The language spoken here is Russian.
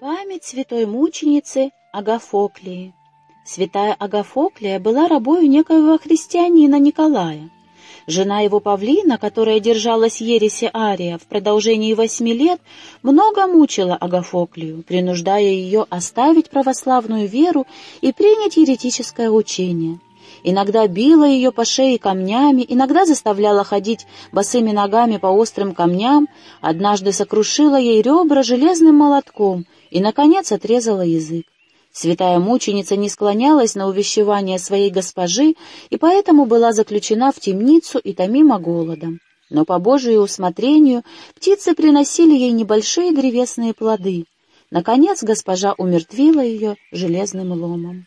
Память святой мученицы Агафоклии. Святая Агафоклия была рабою некоего христианина Николая. Жена его Павлина, которая держалась ереси Ария в продолжении восьми лет, много мучила Агафоклию, принуждая ее оставить православную веру и принять еретическое учение. Иногда била ее по шее камнями, иногда заставляла ходить босыми ногами по острым камням, однажды сокрушила ей ребра железным молотком и, наконец, отрезала язык. Святая мученица не склонялась на увещевание своей госпожи и поэтому была заключена в темницу и томима голодом. Но по Божию усмотрению птицы приносили ей небольшие древесные плоды. Наконец госпожа умертвила ее железным ломом.